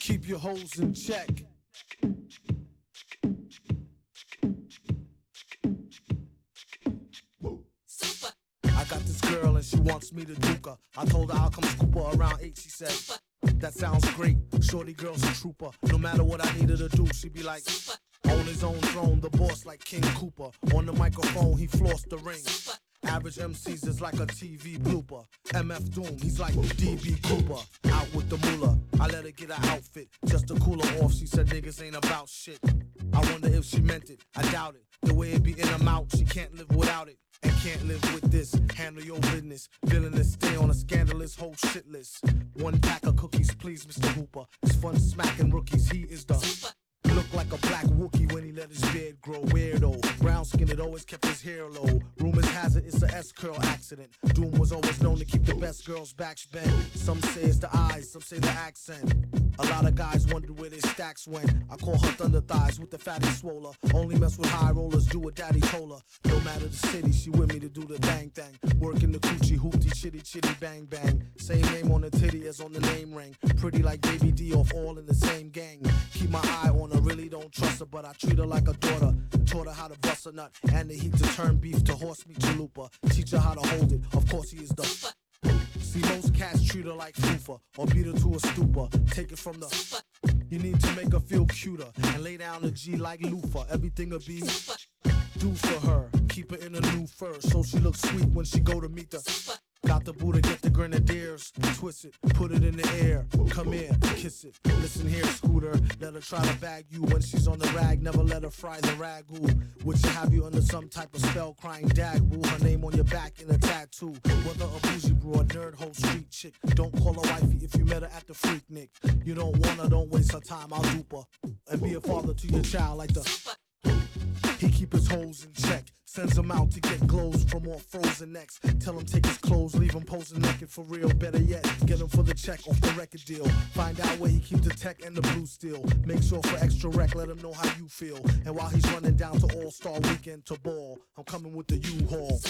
Keep your hoes in check. I got this girl and she wants me to duke her. I told her I'll come scoop her around 8, she said. That sounds great. Shorty girl's a trooper. No matter what I needed to do, she'd be like, on his own throne, the boss like King Koopa. On the microphone, he flossed the ring. Average MCs is like a TV blooper. MF Doom, he's like DB Cooper. Out with the moolah. I let her get her outfit just to cool her off. She said niggas ain't about shit. I wonder if she meant it. I doubt it. The way it be in her mouth, she can't live without it. And can't live with this. Handle your business. Villainous, stay on a scandalous whole shit list. One pack of cookies, please, Mr. Hooper. It's fun smacking rookies. He is the. Look like a black Wookie when he let his beard grow. Weirdo. Brown skin, it always kept his hair low. S curl accident. Doom was always known to keep the best girls' backs bent. Some say it's the eyes, some say the accent. A lot of guys wonder where their stacks went. I call her thunder thighs with the fatty swoller. Only mess with high rollers, do what daddy told her. No matter the city, she with me to do the dang thing. Working the coochie, hoopty, chitty, chitty, bang bang. Same name on the titty as on the name ring. Pretty like Baby D off all in the same gang. Keep my eye on her, don't trust her, but I treat her like a daughter. Taught her how to bust a nut and the heat to turn beef to horse meat chalupa. Teach her how to hold it. Of course, he is the. See, most cats treat her like fufa or beat her to a stupor. Take it from the. You need to make her feel cuter and lay down a G like Luther. Everything'll be do for her. Keep her in a new fur so she looks sweet when she go to meet the. Got the Buddha, get the grenadiers, twist it, put it in the air. Come in, kiss it. Listen here, Scooter. Let her try to bag you when she's on the rag. Never let her fry the ragu. Would she have you under some type of spell, crying dag boo? Her name on your back in a tattoo. Whether a bougie bro, a nerd, hoe, street chick. Don't call her wifey if you met her at the Freaknik. You don't wanna, don't waste her time. I'll dupe her and be a father to your child like the. He keep his hoes in check. Sends him out to get glows from all frozen necks. Tell him take his clothes, leave him posing naked for real. Better yet, get him for the check off the record deal. Find out where he keeps the tech and the blue steel. Make sure for extra rec, let him know how you feel. And while he's running down to All Star Weekend to ball, I'm coming with the U-Haul.